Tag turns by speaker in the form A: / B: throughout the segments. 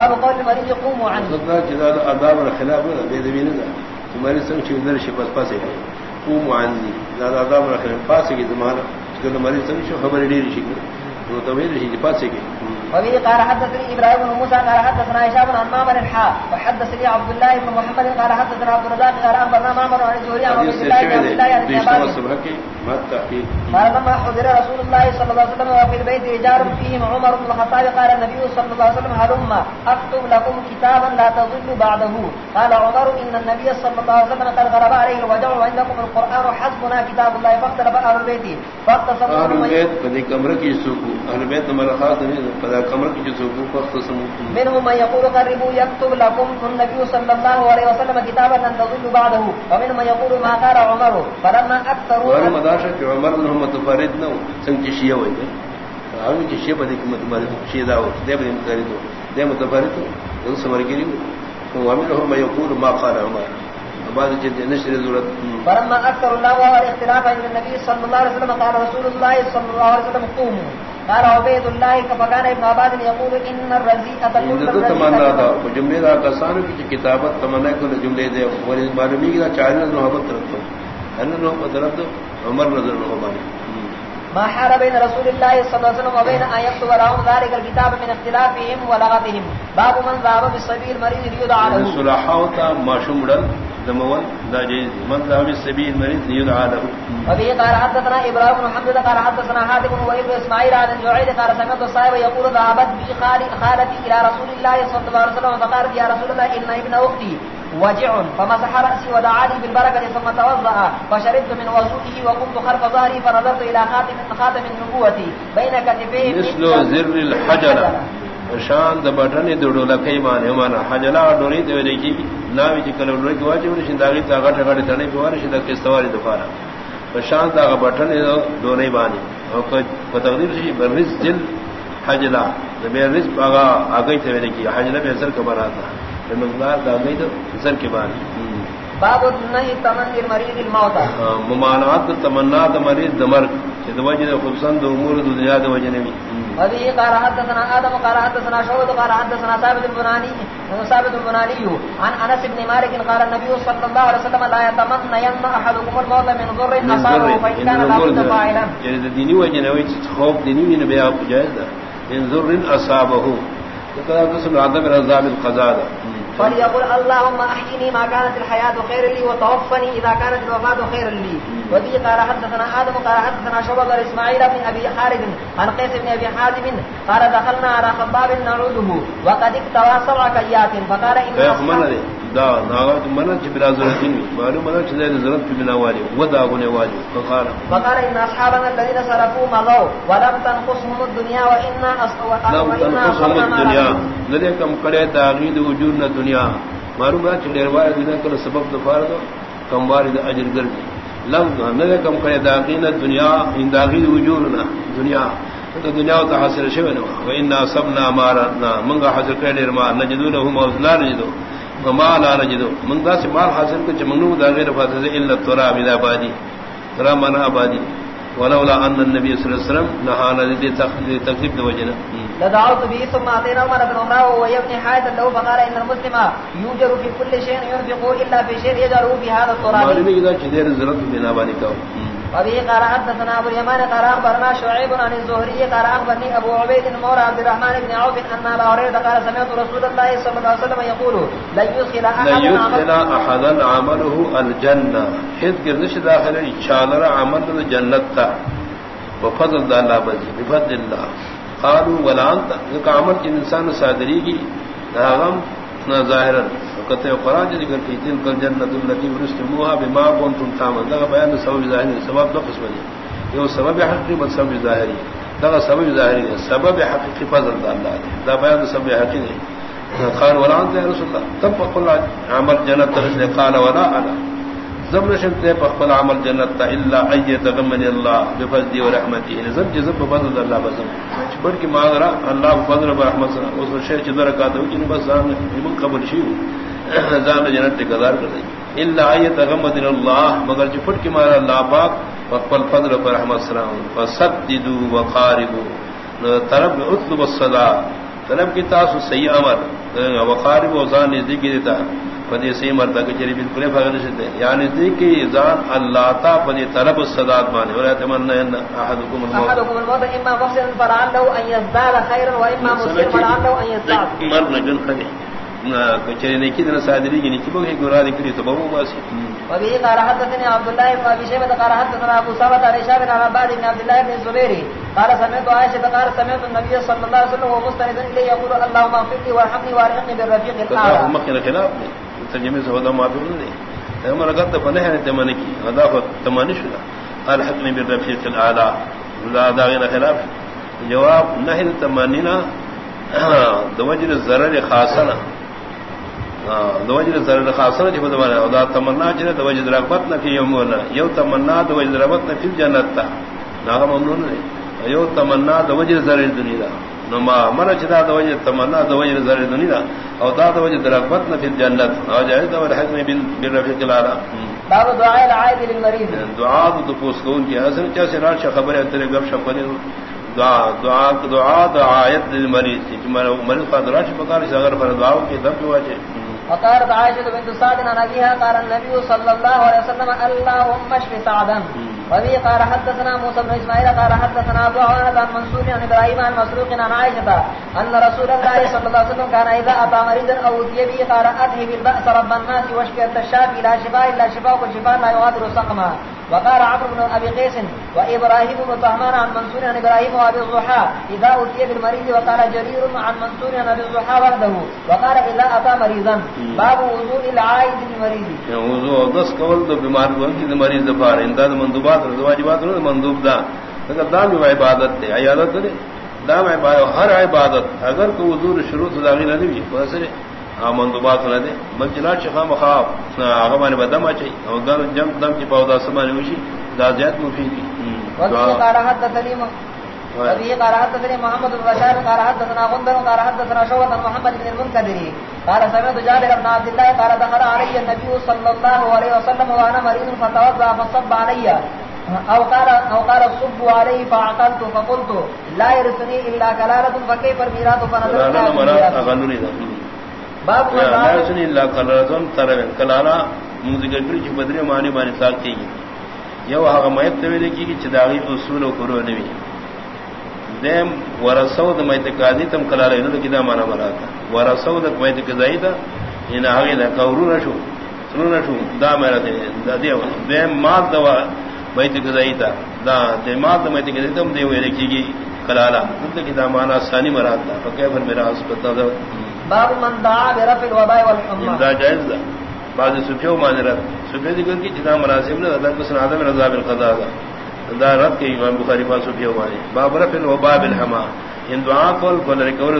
A: باب قول المريض عنه
B: عذاب الخلاف ذا تمہاری سنگ چھ پس پاسه قوم عني ذا عذاب الخلاف پاسه کی زمانہ کہ مریض سنگ شو خبر ڈیر شي تو تویل کی
A: وبه قال حدثني ابراهيم بن موسى قال حدثنا هشام بن عمام بن الحاء وحدثني عبد الله بن محمد قال حدثنا عبد الرزاق قال اخبرنا معمر عن الزهري عن عبد الله بن عبد الله بن عباس. قال لما حضر رسول الله صلى الله عليه وسلم وفي البيت رجال فيهم عمر بن الخطاب قال النبي صلى الله عليه وسلم هلم اكتب لكم كتابا لا تضلوا بعده. قال عمر ان النبي صلى الله عليه وسلم قد غلب عليه الوجع وعندكم القران حسبنا كتاب الله. فاختلف اهل البيت. فاختصموا
B: اهل البيت بدي كمره کی سوق اهل البيت ملخات کمر کی جو
A: منهم من يقول قربوا يكتب لكم النبي صلى الله عليه وسلم كتابا لن تضلوا بعده ومنهم من يقول ما قال عمر فلما اكثروا
B: وانا مداشا کہ عمر نے متفرد نو سنگ شیعہ ہوئی تھے ہم کی شیعہ بدی متفرد شیعہ داو دے بدی متفرد دے متفرد دل سمر گری ومنهم من يقول ما قال عمر. بعد جد نشر ضرورت
A: فلما اكثر الله والاختلاف عند النبي صلى الله عليه وسلم قال رسول الله صلى الله عليه وسلم قوموا. قال عبيد الله كفكان ابن عباد يقول ان الرزيئه
B: تقول تمنا تھا جملے دا کسان کی کتابت تمنا کو جملے دے اور اس بارے میں کہ چاہنے محبت رکھو ان نو قدرت عمر نظر نو مانی
A: ما حال بين رسول الله صلى الله عليه وسلم وبين ان يكتب لهم ذلك الكتاب من اختلافهم ولغتهم باب من ذهب بالسبيل مريض يدعى له۔
B: صلاحه ما شمل دموان دا جيز من ذهب بالسبيل مريض يدعى له.
A: وبه قال حدثنا ابراهيم بن محمد قال حدثنا حاتم بن وليد اسماعيل عن الجعيد قال سمعت الصائب يقول ذهبت بي خالتي الى رسول الله صلى الله عليه وسلم فقالت يا رسول الله ان ابن اختي وجع فمسح رأسي ودعا لي بالبركة ثم توضأ فشربت من وضوئه وقمت خلف ظهري فنظرت إلى خاتم خاتم النبوة بين كتفيه
B: مثل زر الحجر شان د بٹن دوڑو لکھئی مانے مانا حجلا ڈوری دے دیکھی ناوی چ کلو ڈوری واجی ور شین داغی تا غٹ غٹ تھنے پیوار شین د کستواری دفارا شان دا بٹن دورے بانی او کو تقدیر سی برز دل حجلا بے رز باغا اگئی تے دیکھی حجلا بے سر کبر آتا مقدار دا گئی تو سر کے بعد
A: باب نہیں تمنی مریض الموت.
B: ممانعات تمنا مریض دمر وجہ خبسند امور دنیا وجہ نبی
A: وبه قال حدثنا ادم قال حدثنا شعبة قال حدثنا ثابت البناني ثابت البناني عن انس بن مالك قال النبي صلى الله عليه وسلم لا يتمنى ين احدكم الموت من ضر اصابه فان كان لا بد فاعلا.
B: يعني ديني وجه نوي خوف ديني من بيع جائز من ضر اصابه فقال قسم عذاب العذاب القضاء
A: فليقول اللهم احيني ما كانت الحياه خير لي وتوفني اذا كانت الوفاه خير لي. وذي قال حدثنا ادم قال حدثنا شعبة اسماعيل بن ابي خالد عن قيس بن ابي حازم قال دخلنا على خباب نعوده وقد اكتوى سبع كيات فقال ان
B: دا ناغت منن چ بلا ضرورت نہیں معلوم منن چ ضرورت کی بنا والی ودا گنے والی فقال
A: فقال ان اصحابنا الذين صرفوا مضوا ولم تنقصهم الدنيا وان اصوا
B: لم تنقصهم الدنيا. لدے کم کرے تاغید وجود نہ دنیا. معلوم ہے چ والی دنیا کو سبب دفار دو کم وارد اجر گر لم نہ کم کرے تاغید دنیا ان تاغید وجود نہ دنیا. تو دنیا تو حاصل شوی نو و ان سبنا مارنا منگا حاصل کرے ما. نجدو له موزلا نجدو. وما لا نجدو من دا سے مال حاصل کو چمنو دا غیر فاتح الا التراب الى بادی. ترى من ابادی ولولا ان النبي صلى الله عليه وسلم نهى لذي تكذيب وجنا
A: لدعوت به ثم اعطينا عمر بن عمر وهو يبني حائط له فقال ان المسلم يوجر في كل شيء ينفق الا في شيء يجعله في هذا التراب.
B: ما لم يجد شدير الزرق بنا بالك
A: وبه قال حدثنا ابو اليمان قال اخبرنا شعيب عن الزهري قال اخبرني ابو عبيد مولى عبد الرحمن بن عوف ان ابا هريره قال سمعت رسول الله صلى الله عليه وسلم يقول لا يدخل
B: احد احدا عمله الجنه حد گردش داخل ان شاء الله عمل الجنه تا وفضل الله بفضل الله. قالوا ولا انت عمل انسان صادری کی غم نہ ظاہرا کہتے ہیں، قرآن جی ذکر کی تلک الجنت التي ورثتموها بما كنتم تعملون۔ ده بیان سبب ظاہری سبب دو قسم ہے۔ یہ سبب حقیقی مت سبب ظاہری ده سبب ظاہری ہے، سبب حقیقی فضل دا اللہ ده بیان سبب حقیقی قال ولا انت يا رسول الله تب قل عمل جنت رسل قال ولا انا۔ زمن شمت بقل عمل جنت تا الا اي تغمن الله بفضل ورحمته یعنی زب جی جزب بفضل الله بزم بر کی ماغرا اللہ بفضل و ورحمت اس شے چدر کا تو ان بس من قبل شی زان جنت گزار کر دی الا اي تغمن الله مگر جو پھٹ کی مارا اللہ پاک وقل فضل ورحمت سلام فسددوا وقاربوا طرب اطلب الصلاه طلب کی تاسو صحیح امر وقاری وہ زان نزدیک دیتا۔ پدی سی مرتا کہ چری بالکل فغن شتے یعنی نزدیک کی زان اللہ تا پدی طلب الصدات مانے۔ تمنا ان احدكم الموت۔
A: احدكم الموت اما فلعله ان يزداد خيرا واما مسيء فلعله ان يزداد
B: مرنا جن کچری نے کی دنا صادری کی نہیں کہ گورا دی تو بہو باسی
A: وبه قال حدثني عبد الله بن ابي شيبه قال حدثنا ابو ثابت عن هشام بن عباد بن عبد الله بن الزبير قال سمعت عائشه قال سمعت النبي صلى الله عليه وسلم ومستند اليه يقول اللهم اغفر لي وارحمني وارحمني بالرفيق الاعلى
B: مكن خلاف ترجمه سے ودا معذور نہیں۔ ہم رغبت فنہ ہے تمنی کی ادا تمنی شدا الحقني بالرفيق الاعلى لا داغنا خلاف۔ جواب نهي تمنینا دوجر ضرر خاصنا دوجر ضرر خاصنا جب دوانا ادا تمنا جنے دوجر رغبت نہ فی یومنا یو تمنا دوجر رغبت نہ فی جنت تا نہ ممنون نہیں یو تمنا دوجر ضرر دنیا نما مر چدا دوجر تمنا دوجر ضرر دنیا او دا دوجر رغبت نہ فی جنت او جائے دو حکم بالرفیق الاعلی
A: باب دعاء العائد للمريض
B: دعاء تو پوس کون کی حسن چا سے راش خبر ہے تیرے گپ شپ کرے دعا دعا دعا دعایت للمریض. مریض کا دراش پکار سے اگر پر دعا کی دب ہوا ہے
A: وقالت عائشة بنت سعد عن أبيها قال النبي صلى الله عليه وسلم اللهم اشف سعدا. وبه قال حدثنا موسى بن إسماعيل قال حدثنا أبو عوانة عن منصور عن إبراهيم عن مسروق عن عائشة أن رسول الله صلى الله عليه وسلم كان إذا أتى مريضا أو أتي به قال أذهب البأس رب الناس واشفي أنت الشافي لا شفاء إلا شفاء والشفاء لا يغادر سقما. وقال عمرو بن أبي قيس وإبراهيم بن طهمان عن منصور عن إبراهيم وأبي الضحى إذا أتي بالمريض وقال جرير عن منصور عن أبي الضحى وحده وقال إذا أتى مريضا. باب وضوء العائد للمريض.
B: دس قول دو بیمار کو کہ مریض دفار انداد مندوبات اور واجبات اور مندوب دا. اگر دام عبادت ہے عیادت ہے دام عبادت ہر عبادت اگر کو وضو شروع سے داخل نہ دی بس مندوبات نہ دے. مجلا شفا مخاف آگے مانے بدم چاہیے اور دم جم دم کی پودا سمانے وشی دازیات مفید
A: قال وفي قال حدثني محمد بن بشار قال حدثنا غندر قال حدثنا شعبة محمد بن المنكدر قال سمعت جابر بن عبد الله قال دخل علي النبي صلى الله عليه وسلم وانا مريض فتوضا فصب علي. او قال او قال صب عليه فعقلت فقلت لا يرثني الا كلاله فكيف الميراث؟ فنظرت
B: باب لا يرثني الا كلاله ترى كلاله مذکر کری چھ بدری معنی معنی ساکتی گی یو هغه مېت ته ویل کیږي چې داغي اصول او قرو نه وي. دیم ورسو د مېت قاضي تم کلاله نه کیدا معنا مراته. ورسو د مېت قاضي دا ان هغه دا قرو نشو سنو نشو دا مې راته دا دی دیم ما دوا مېت قاضي دا دا د ما د مېت قاضي تم دی ویل کیږي کلاله. دته کیدا معنا ثاني مراته فکیف میرا اسپتا
A: باب من دعا برفع الوباء والحمى.
B: دا جائز ده بعض سفیو مانرت سفید ذکر کی جدا مناسب نے اللہ کو سنا میں رضا بالقضاء دا رد کے امام بخاری پاس سفیو مانے باب رفن و باب الحما ان دعا کول کول ریکور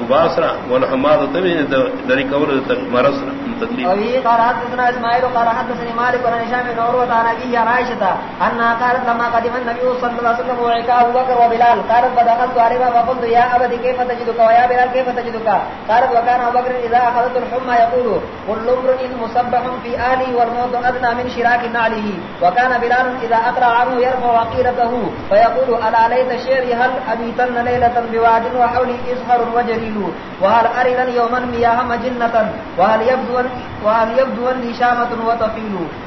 B: وباسرا والحماد تبی یعنی ریکور مرسرا
A: تدلیل ابھی قال حدثنا اسماعيل قال حدثني مالك بن هشام بن عروه عن ابي عائشه ان قالت لما قدم النبي صلى الله عليه وسلم وعكا ابو وبلال، قالت بدخلت عليه فقلت يا ابي كيف تجدك؟ ويا بلال كيف تجدك؟ قالت وكان ابو بكر اذا اخذت الحمى يقول كل امرئ مصبح في اهله والموت ادنى من شراك نعله. وكان بلال اذا اقرا عنه يرفع عقيرته فيقول الا ليت شعري هل ابيتن ليله بواد وحولي إزهر وجليل. وهل أرنا يوما مياه مجنة؟ وهل يبدو وهل يبدو لي شامة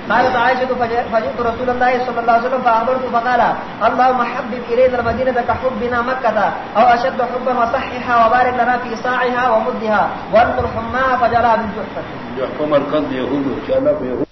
A: قالت عائشة فجئت رسول الله صلى الله عليه وسلم فأخبرت فقال، اللهم حبب إلينا المدينة كحبنا مكة، أو أشد حبا وصحها وبارك لنا في صاعها ومدها وانقل حماها فجلها بالجحفة.
B: جحفة مركز يهود وشالة يهود.